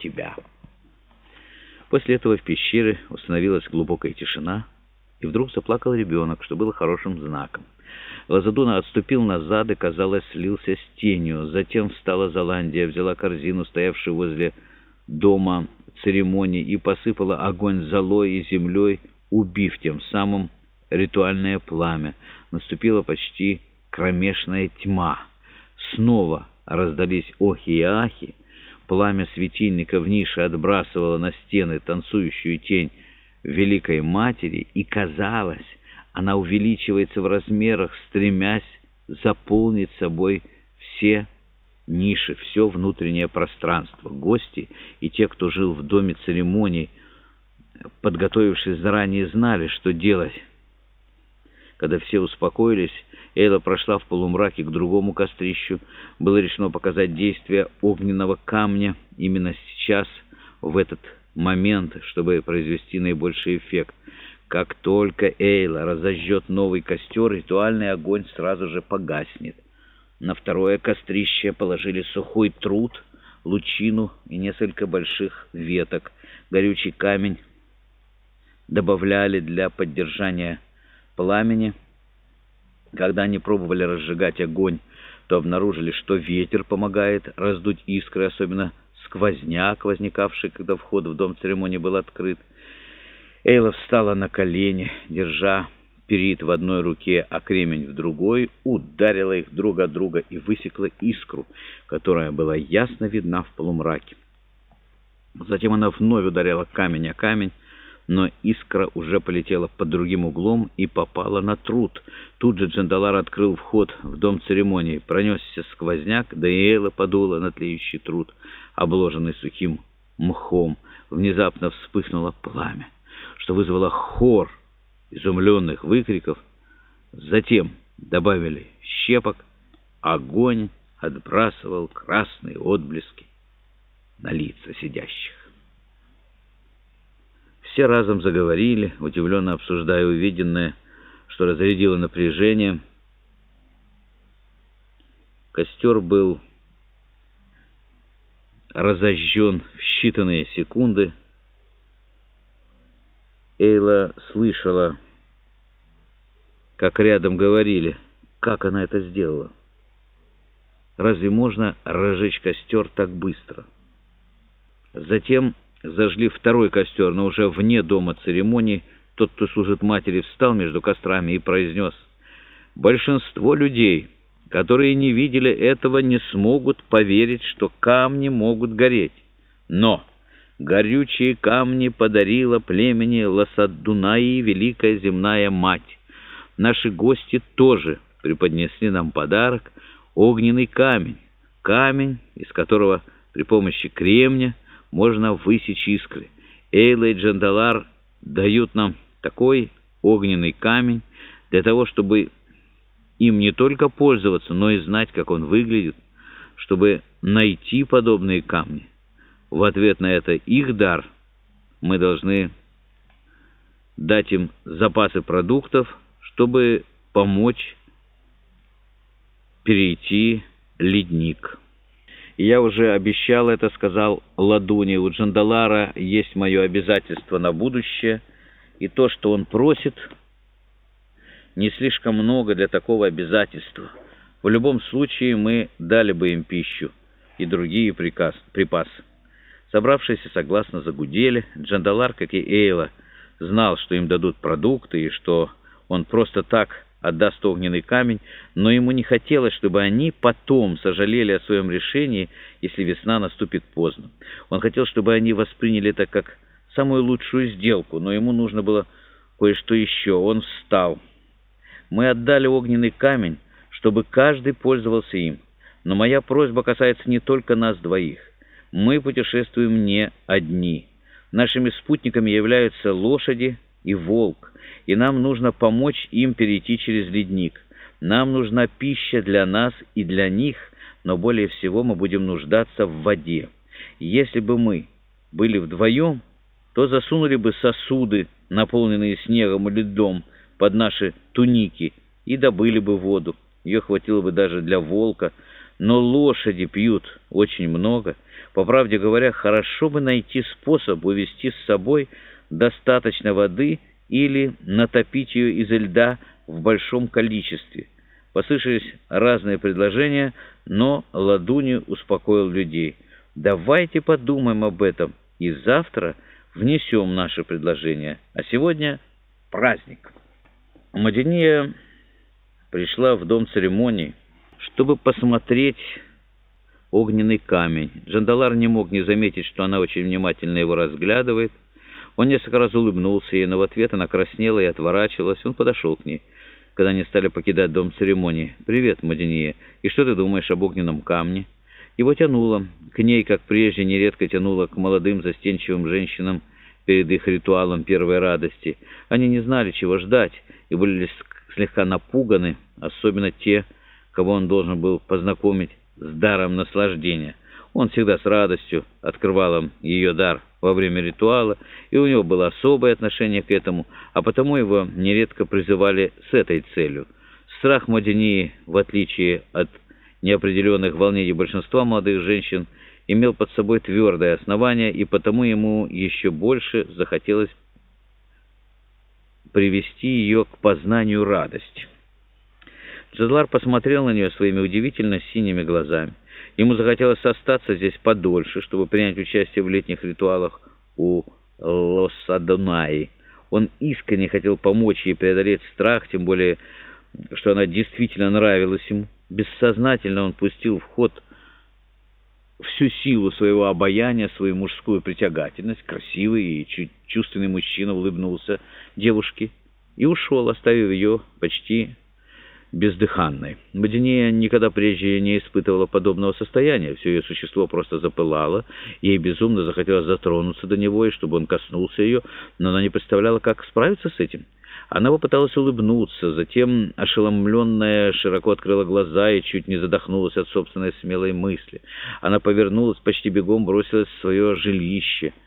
тебя». После этого в пещере установилась глубокая тишина, и вдруг заплакал ребенок, что было хорошим знаком. Лазадуна отступил назад и, казалось, слился с тенью. Затем встала Золандия, взяла корзину, стоявшую возле дома церемонии, и посыпала огонь золой и землей, убив тем самым ритуальное пламя. Наступила почти кромешная тьма. Снова раздались охи и ахи. Пламя светильника в нише отбрасывало на стены танцующую тень Великой Матери, и, казалось, она увеличивается в размерах, стремясь заполнить собой все ниши, все внутреннее пространство. Гости и те, кто жил в доме церемоний, подготовившись заранее, знали, что делать. Когда все успокоились, Эйла прошла в полумраке к другому кострищу. Было решено показать действие огненного камня именно сейчас, в этот момент, чтобы произвести наибольший эффект. Как только Эйла разожжет новый костер, ритуальный огонь сразу же погаснет. На второе кострище положили сухой труд, лучину и несколько больших веток. Горючий камень добавляли для поддержания пламени. Когда они пробовали разжигать огонь, то обнаружили, что ветер помогает раздуть искры, особенно сквозняк, возникавший, когда вход в дом церемонии был открыт. Эйла встала на колени, держа перит в одной руке, а кремень в другой, ударила их друг от друга и высекла искру, которая была ясно видна в полумраке. Затем она вновь ударила камень о камень, но искра уже полетела под другим углом и попала на труд. Тут же Джандалар открыл вход в дом церемонии. Пронесся сквозняк, да и Эйла подула на тлеющий труд, обложенный сухим мхом. Внезапно вспыхнуло пламя, что вызвало хор изумленных выкриков. Затем добавили щепок. Огонь отбрасывал красные отблески на лица сидящих. Все разом заговорили, удивленно обсуждая увиденное, что разрядило напряжение. Костер был разожжен в считанные секунды. Эйла слышала, как рядом говорили, как она это сделала. Разве можно разжечь костер так быстро? Затем зажгли второй костер, но уже вне дома церемонии. Тот, кто служит матери, встал между кострами и произнес, «Большинство людей, которые не видели этого, не смогут поверить, что камни могут гореть. Но горючие камни подарила племени Лосадунаи Великая Земная Мать. Наши гости тоже преподнесли нам подарок — огненный камень, камень, из которого при помощи кремня — можно высечь искры. Эйла и Джандалар дают нам такой огненный камень для того, чтобы им не только пользоваться, но и знать, как он выглядит, чтобы найти подобные камни. В ответ на это их дар мы должны дать им запасы продуктов, чтобы помочь перейти ледник. Я уже обещал это, сказал Ладуни. У Джандалара есть мое обязательство на будущее, и то, что он просит, не слишком много для такого обязательства. В любом случае мы дали бы им пищу и другие приказ, припасы. Собравшиеся согласно загудели. Джандалар, как и Эйла, знал, что им дадут продукты и что он просто так отдаст огненный камень, но ему не хотелось, чтобы они потом сожалели о своем решении, если весна наступит поздно. Он хотел, чтобы они восприняли это как самую лучшую сделку, но ему нужно было кое-что еще. Он встал. «Мы отдали огненный камень, чтобы каждый пользовался им, но моя просьба касается не только нас двоих. Мы путешествуем не одни. Нашими спутниками являются лошади и волк и нам нужно помочь им перейти через ледник. Нам нужна пища для нас и для них, но более всего мы будем нуждаться в воде. Если бы мы были вдвоем, то засунули бы сосуды, наполненные снегом или льдом, под наши туники и добыли бы воду. Ее хватило бы даже для волка, но лошади пьют очень много. По правде говоря, хорошо бы найти способ увести с собой достаточно воды или натопить ее из льда в большом количестве. Послышались разные предложения, но Ладуни успокоил людей. «Давайте подумаем об этом, и завтра внесем наше предложение. А сегодня праздник». Мадения пришла в дом церемоний, чтобы посмотреть огненный камень. Джандалар не мог не заметить, что она очень внимательно его разглядывает. Он несколько раз улыбнулся ей, но в ответ она краснела и отворачивалась. Он подошел к ней, когда они стали покидать дом церемонии. «Привет, Мадения. И что ты думаешь об огненном камне?» Его тянуло к ней, как прежде, нередко тянуло к молодым застенчивым женщинам перед их ритуалом первой радости. Они не знали, чего ждать, и были слегка напуганы, особенно те, кого он должен был познакомить с даром наслаждения. Он всегда с радостью открывал им ее дар во время ритуала, и у него было особое отношение к этому, а потому его нередко призывали с этой целью. Страх Мадинии, в отличие от неопределенных волнений большинства молодых женщин, имел под собой твердое основание, и потому ему еще больше захотелось привести ее к познанию радости. Джазлар посмотрел на нее своими удивительно синими глазами. Ему захотелось остаться здесь подольше, чтобы принять участие в летних ритуалах у Лос-Адонаи. Он искренне хотел помочь ей преодолеть страх, тем более, что она действительно нравилась ему. Бессознательно он пустил в ход всю силу своего обаяния, свою мужскую притягательность. Красивый и чуть чувственный мужчина улыбнулся девушке и ушел, оставив ее почти бездыханной. Мадинея никогда прежде не испытывала подобного состояния. Все ее существо просто запылало. Ей безумно захотелось затронуться до него, и чтобы он коснулся ее, но она не представляла, как справиться с этим. Она попыталась улыбнуться, затем, ошеломленная, широко открыла глаза и чуть не задохнулась от собственной смелой мысли. Она повернулась, почти бегом бросилась в свое жилище —